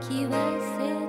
気は切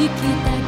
e que.